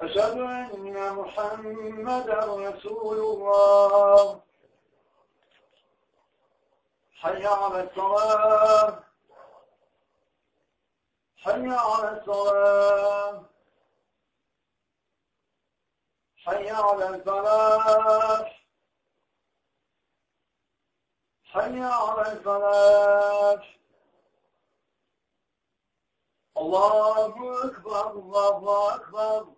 أشهد أن محمدا رسول الله. حي على الصلاة. حي على الصلاة. حي على الفلاح. حي على الفلاح. الله أكبر الله أكبر.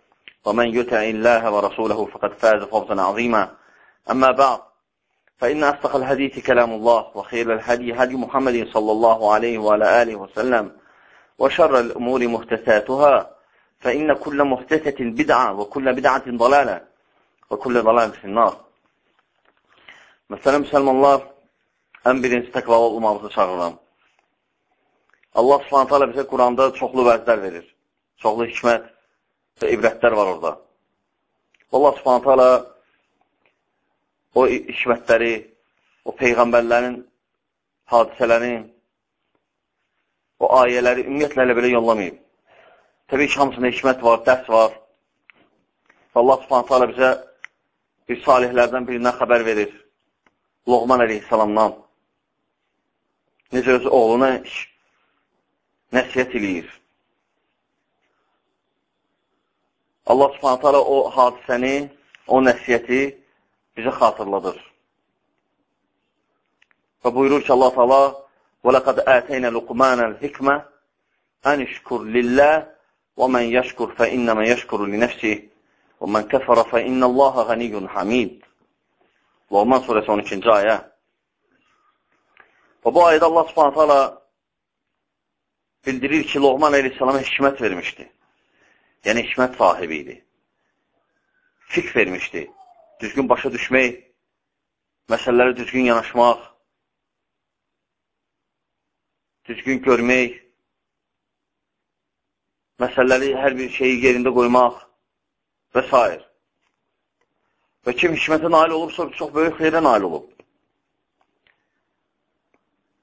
ومن يطع الله ورسوله فقد فاز فوزا عظيما أما بعد فإن أصدق الحديث كلام الله وخير الهدي هدي محمد صلى الله عليه وعلى آله وسلم وشر الأمور محدثاتها فإن كل محدثة بدعة وكل بدعة ضلالة وكل ضلالة في النار Məsələn, müsəlmanlar, ən birinci təqvalı olmamızı çağırıram. Allah subhanət hələ bizə Quranda çoxlu vəzlər verir. Çoxlu hikmət və ibrətlər var orada. Allah subhanət hələ o hikmətləri, o peyğəmbərlərin hadisələrin, o ayələri ümumiyyətlə elə belə yollamayıb. Təbii ki, hamısında hikmət var, dərs var. Allah subhanətə alə bizə bir salihlərdən birindən xəbər verir. Loğman əleyhissalamdan. Necə öz oğluna nəsiyyət eləyir. Allah subhanət hələ o hadisəni, o nəsiyyəti bizə xatırladır. Və buyurur ki, Allah təala: "Və laqad ataynə Luqmanal hikmə an işkur lillah və men yəşkur fe innema yəşkuru li nefsihi və men kəfara fe innallaha ganiyyun hamid." Luqman surəsi 12-ci ayə. Və bu ayədə Allah Subhanahu taala bildirir ki, Luqman əleyhissalama hikmət vermişdi. Yəni, hikmət sahibi idi. Fik vermişdi. Düzgün başa düşmək, məsələləri düzgün yanaşmaq, düzgün görmək, məsələləri hər bir şeyi yerində qoymaq və s. Və kim hikmətə nail olubsa, çox böyük xeyrə nail olub.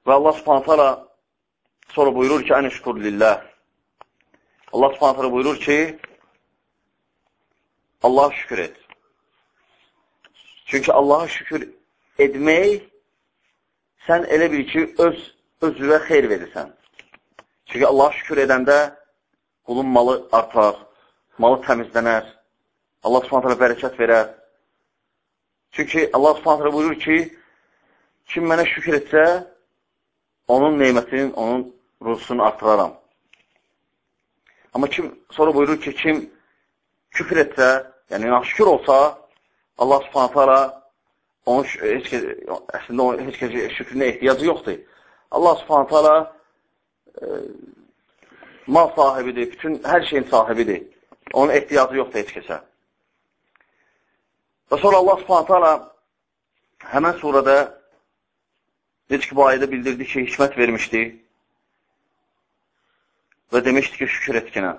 Və Allah subhanətə sonra buyurur ki, ən şükür lillah. Allah subhanətə ala buyurur ki, Allaha şükür et. Çünki Allaha şükür etmək, sən elə bil ki, öz özünə xeyr verirsən. Çünki Allah şükür edəndə qulun malı artar, malı təmizlənər, Allah subhanətə bərəkət verər. Çünki Allah subhanətə buyurur ki, kim mənə şükür etsə, onun neymətinin, onun ruzusunu artıraram. Amma kim, sonra buyurur ki, kim küfür etsə, yəni naşükür olsa, Allah subhanətə ala onun heç kəs, əslində onun heç kəs şükrünə ehtiyacı yoxdur. Allah subhanətə ala e, mal sahibidir, bütün hər şeyin sahibidir. Onun ehtiyacı yoxdur heç kəsə. Və sonra Allah subhanətə ala həmən surada necə ki, bu ayədə bildirdi ki, hikmət vermişdi və demişdi ki, şükür etkinə.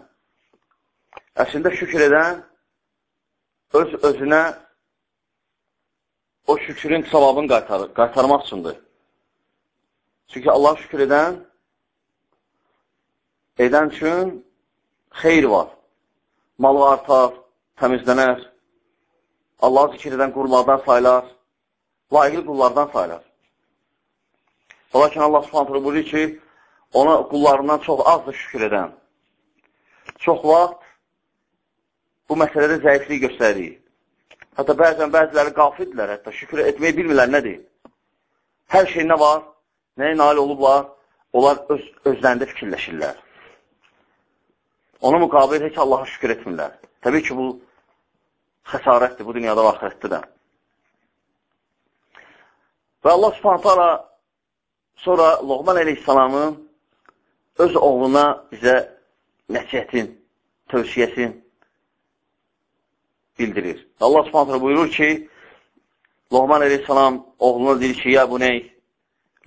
Əslində şükür edən öz özünə o şükrün savabını qaytar qaytarmaq üçündür. Çünki Allah şükür edən edən üçün xeyr var. Malı artar, təmizlənər, Allah zikir edən qurlardan saylar, layiqli qullardan saylar. Lakin Allah subhanətlə buyuruyor ki, ona qullarından çox azdır şükür edən. Çox vaxt bu məsələdə zəiflik göstərir. Hətta bəzən bəziləri qafildirlər, hətta şükür etməyi bilmirlər nədir. Hər şey nə var, nəyə nail olublar, onlar öz, özlərində fikirləşirlər. Ona müqabil heç Allaha şükür etmirlər. Təbii ki, bu xəsarətdir, bu dünyada və axirətdə də. Və Allah subhanətə sonra Loğman əleyhissalamın öz oğluna bizə nəsiyyətin, tövsiyəsin bildirir. Allah subhanətə buyurur ki, Loğman əleyhissalam oğluna deyir ki, ya bu ney?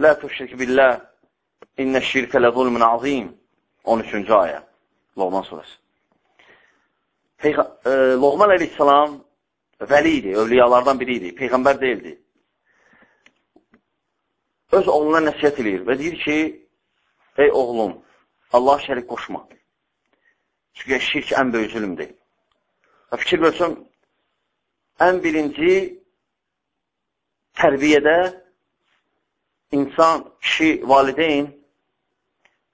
Lə tüşrik billah, innə şirkə lə zulmün azim. 13-cü ayə, Loğman surəsi. Peyğ e, Loğman əleyhissalam vəli idi, övliyalardan biri idi, peyğəmbər deyildi. Öz oğluna nəsiyyət edir və deyir ki, ey oğlum, Allah şərik qoşma. Çünki şirk ən böyük zülümdür. Və fikir versən, ən birinci tərbiyədə insan, kişi, valideyn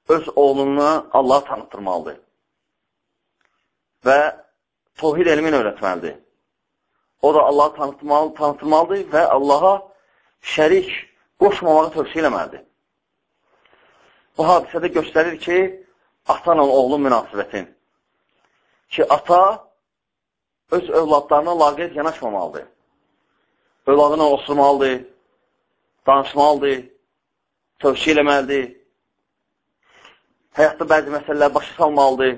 öz oğluna Allah tanıtdırmalıdır və tohid elmin öyrətməlidir. O da Allahı tanıtmalı, tanıtmalıdır və Allaha şərik qoşmamağı tövsiyə eləməlidir. Bu hadisədə göstərir ki, ata ilə oğlun münasibətin. Ki, ata öz övladlarına laqeyd yanaşmamalıdır. Övladına osurmalıdır, danışmalıdır, tövsiyə eləməlidir, həyatda bəzi məsələlər başa salmalıdır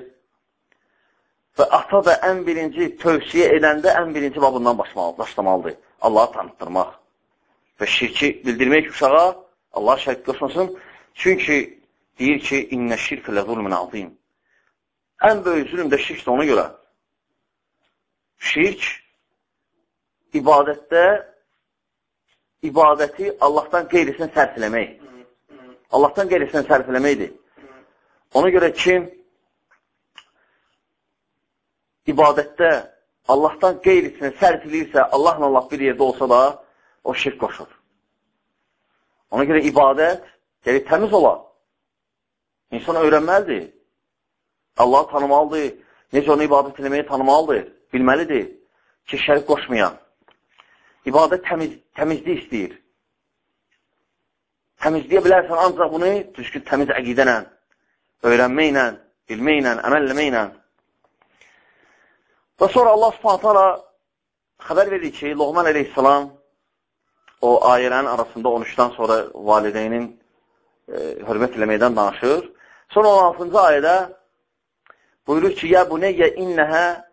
və ata da ən birinci tövsiyə edəndə ən birinci babından başlamalıdır. Allahı tanıtdırmaq və şirki bildirmək uşağa Allah şərk qoşmasın. Çünki deyir ki, innə şirkə lə zulmün azim. Ən böyük zülm də şirkdir ona görə. Şirk ibadətdə ibadəti Allahdan qeyrisini sərf eləmək. Allahdan qeyrisini sərf eləməkdir. Ona görə kim ibadətdə Allahdan qeyrisini sərf eləyirsə, Allahla Allah bir yerdə olsa da, o şirk qoşur. Ona görə ibadət gəlir təmiz ola. İnsan öyrənməlidir. Allahı tanımalıdır. Necə onu ibadət eləməyi tanımalıdır bilməlidir ki, şərik qoşmayan. İbadət təmiz, təmizlik istəyir. Təmizləyə bilərsən ancaq bunu düzgün təmiz əqidənlə, öyrənməklə, bilməklə, əməlləməklə. Və sonra Allah subhanətə ala xəbər verir ki, Loğman əleyhissalam o ayələrin arasında 13-dən sonra valideynin e, hörmət eləməkdən danışır. Sonra 16-cı ayədə buyurur ki, Ya buneyyə innəhə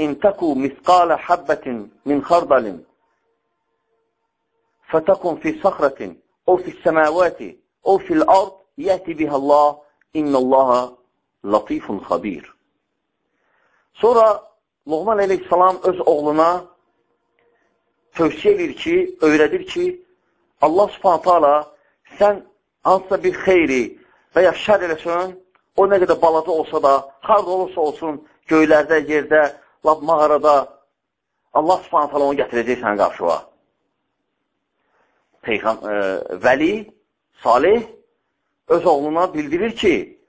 إن تكو مثقال حبة من خردل فتكن في صخرة أو في السماوات أو في الأرض يأتي بها الله إن الله latif xabir. Sonra Loğman əleyhissalam öz oğluna tövsiyə edir ki, öyrədir ki, Allah subhanətə ala sən hansısa bir xeyri və ya şər eləsən, o nə qədər balaca olsa da, harada olursa olsun, göylərdə, yerdə, lab mağarada Allah subhanət hala onu gətirəcək sənin qarşıva. Peyğəm, e, vəli, salih öz oğluna bildirir ki,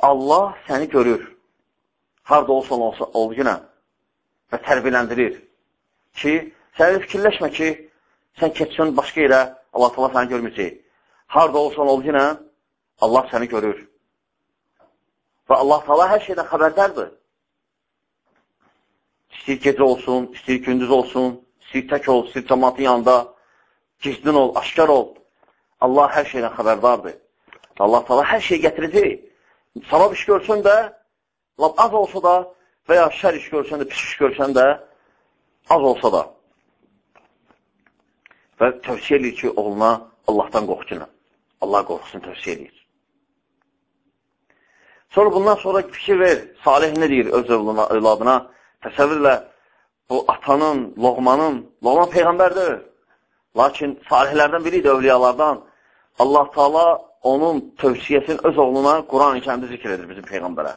Allah səni görür. Harada olsan olsa, olginə və tərbiyələndirir ki, səni fikirləşmə ki, sən keçsən başqa yerə, Allah tala səni görməyəcək. Harada olsan olginə, Allah səni görür. Və Allah tala hər şeydən xəbərdardır. İstəyir gecə olsun, istəyir gündüz olsun, istəyir tək ol, istəyir cəmatın yanında, gizlin ol, aşkar ol. Allah hər şeydən xəbərdardır. Allah tala hər şey gətirəcək. Savab iş görsən də, lab az olsa da və ya şər iş görsən də, pis iş görsən də, az olsa da. Və tövsiyə edir ki, oğluna Allahdan qorxcuna. Allah qorxusunu tövsiyə edir. Sonra bundan sonra fikir ver, Salih nə deyir öz övladına? Təsəvvürlə, bu atanın, Loğmanın, Loğman Peyğəmbərdir. Lakin salihlərdən biri idi, övliyalardan. Allah Taala onun tövsiyəsini öz oğluna Quran-ı kərimdə zikr edir bizim Peyğəmbərə.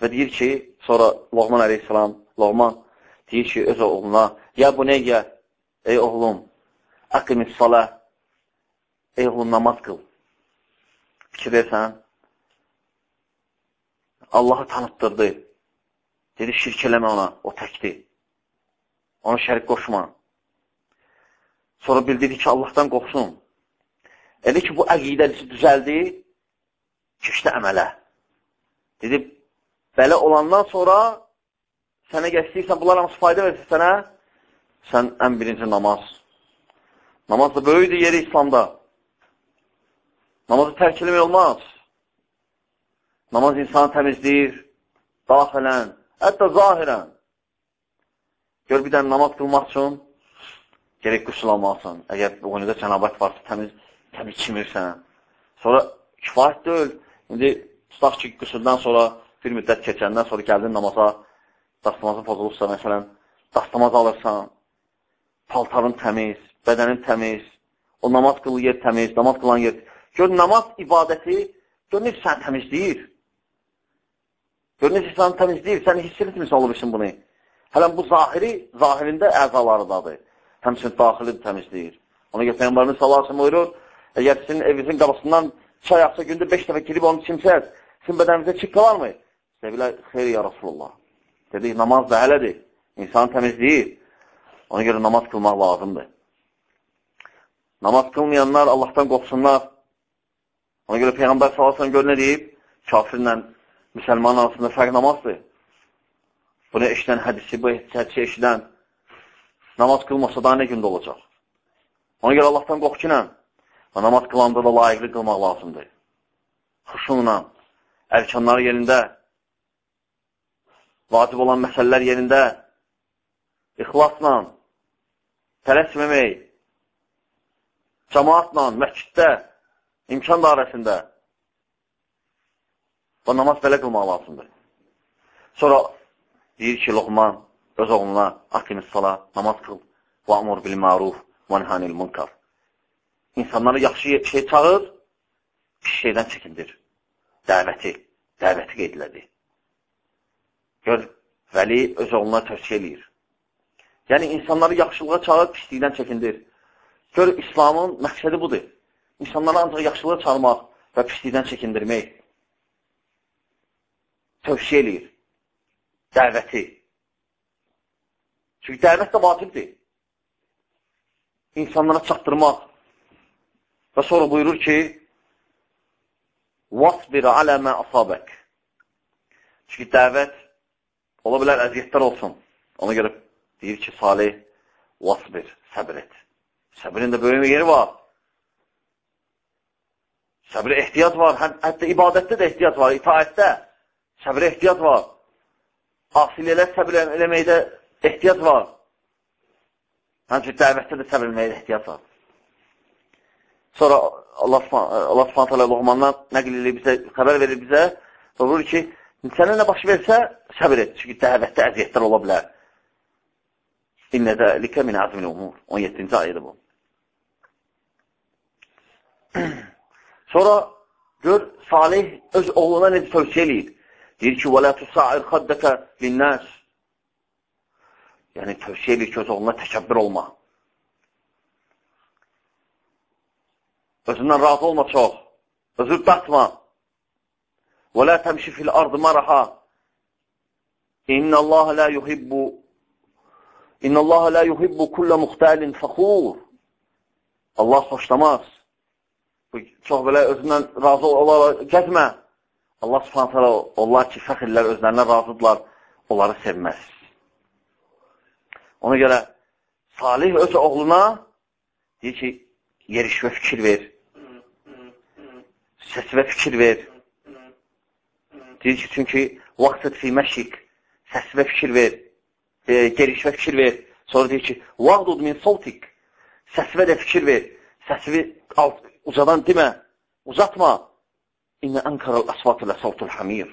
Və deyir ki, sonra Loğman əleyhissalam, Loğman deyir ki, öz oğluna, ya bu neyyə, ey oğlum, əqimis salə, ey oğlum, namaz qıl. Fikir versən, Allahı tanıtdırdı. Dedi, şirk eləmə ona, o təkdir. Ona şərik qoşma. Sonra bildirdi ki, Allahdan qorxsun. Dedi ki, bu əqidəsi düzəldi, keçdi əmələ. Dedi, belə olandan sonra sənə gəstiyirsən, bunlar hamısı fayda versin sənə, sən ən birinci namaz. Namaz da böyüdür yeri İslamda. Namazı tərk eləmək olmaz. Namaz insanı təmizləyir, daxilən, hətta zahirən. Gör, bir dənə namaz qılmaq üçün gerək qüsul almalısan. Əgər günüdə cənabət varsa, təmiz, təmiz çimirsən. Sonra kifayət deyil. İndi tutaq ki, qüsuldan sonra bir müddət keçəndən sonra gəldin namaza, dastamazın pozulursa, məsələn, dastamaz alırsan, paltarın təmiz, bədənin təmiz, o namaz qılı yer təmiz, namaz qılan yer. Gör, namaz ibadəti, gör, necə sən təmizləyir. Gör, necə sən təmizləyir, sən hiss etmirsən olursun bunu. Hələn bu zahiri, zahirində əzalarıdadır həmçinin daxili təmizləyir. Ona görə Peyğəmbərimiz sallallahu buyurur, əgər sizin evinizin qabasından çay axsa gündə 5 dəfə girib onu çimsəz, sizin bədəninizdə çik qalarmı? Deyirlər, xeyr ya Rasulullah. Dedik, namaz da hələdir. İnsan təmizləyir. Ona görə namaz qılmaq lazımdır. Namaz qılmayanlar Allahdan qorxsunlar. Ona görə Peyğəmbər sallallahu gör nə deyib? Kafirlə müsəlmanın arasında fərq namazdır. Bunu eşidən hədisi, bu hədisi eşidən namaz qılmasa daha nə gündə olacaq? Ona görə Allahdan qorx ki, və namaz qılanda da layiqli qılmaq lazımdır. Xuşunla, ərkanları yerində, vacib olan məsələlər yerində, ixlasla, tələsməmək, cəmaatla, məsciddə, imkan dairəsində və namaz belə qılmaq lazımdır. Sonra deyir ki, Loğman, öz oğluna akimis sala, namaz qıl, və amur bil maruf, və nhanil munkar. İnsanları yaxşı şey çağır, pis şeydən çəkindir. Dəvəti, dəvəti qeydlədi. Gör, Vəli öz oğluna tövsiyə eləyir. Yəni, insanları yaxşılığa çağır, pislikdən çəkindir. Gör, İslamın məqsədi budur. İnsanları ancaq yaxşılığa çağırmaq və pislikdən çəkindirmək tövsiyə eləyir dəvəti. Çünki dəvət də vacibdir. İnsanlara çatdırmaq. Və sonra buyurur ki, Vasbir alə mə asabək. Çünki dəvət ola bilər əziyyətlər olsun. Ona görə deyir ki, Salih, Vasbir, səbir et. Səbirin də böyük yeri var. Səbirə ehtiyac var. Hətta ibadətdə də ehtiyac var, itaətdə. Səbrə ehtiyat var. Asilələr səbir eləməkdə ehtiyac var. Həmçin dəvətdə də səbr etməyə ehtiyac var. Sonra Allah, Allah subhanət hələ Loğmandan nəql edir bizə, xəbər verir bizə, sorur ki, sənə nə baş versə, səbir et. Çünki dəvətdə əziyyətlər ola bilər. İnnə dəlikə min azmin umur. 17-ci ayədir bu. Sonra gör, Salih öz oğluna necə tövsiyə eləyir. Deyir ki, وَلَا تُسَعِرْ خَدَّكَ لِلنَّاسِ Yəni, tövsiyə edir ki, öz oğluna təkəbbür olma. Özündən razı olma çox. Özür datma. Və lə təmşi fil ardı maraha. İnnə Allah lə yuhibbu İnnə Allah lə yuhibbu kullə muxtəlin fəxur. Allah xoşlamaz. Çox belə özündən razı olaraq gəzmə. Allah subhanətələ onlar ki, fəxirlər özlərinə razıdırlar, onları sevməz. Ona görə Salih öz oğluna deyir ki, yerişvə fikir ver, səsvə fikir ver. Deyir ki, çünki vaxtət fi məşik, səsvə fikir ver, e, gerişvə fikir ver. Sonra deyir ki, vaqdud min soltik, səsvə də fikir ver, səsivi alt, ucadan demə, uzatma. İnnə ənkaral əsvatı lə savtul hamir.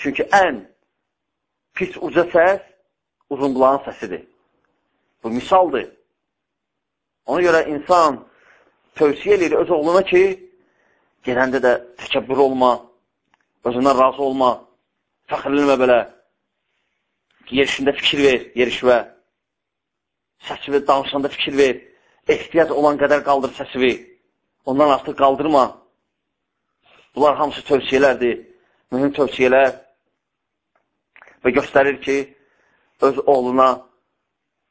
Çünki ən pis uca səs uzun qulağın səsidir. Bu misaldır. Ona görə insan tövsiyə edir öz oğluna ki, gedəndə də təkəbbür olma, özündən razı olma, fəxrlənmə belə, yerişində fikir ver, yerişvə, səsivi danışanda fikir ver, ehtiyac olan qədər qaldır səsivi, ondan artıq qaldırma. Bunlar hamısı tövsiyələrdir, mühüm tövsiyələr və göstərir ki, öz oğluna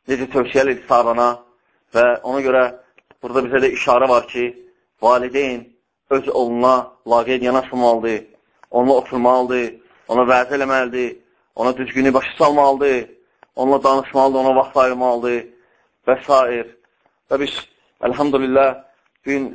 necə tövsiyələr sarana və ona görə burada bizə də işarə var ki, valideyn öz oğluna laqeyd yanaşmamalıdır, onunla oturmalıdır, ona vəz eləməlidir, ona düzgünü başa salmalıdır, onunla danışmalıdır, ona vaxt ayırmalıdır və s. Və biz, əlhamdülillah, gün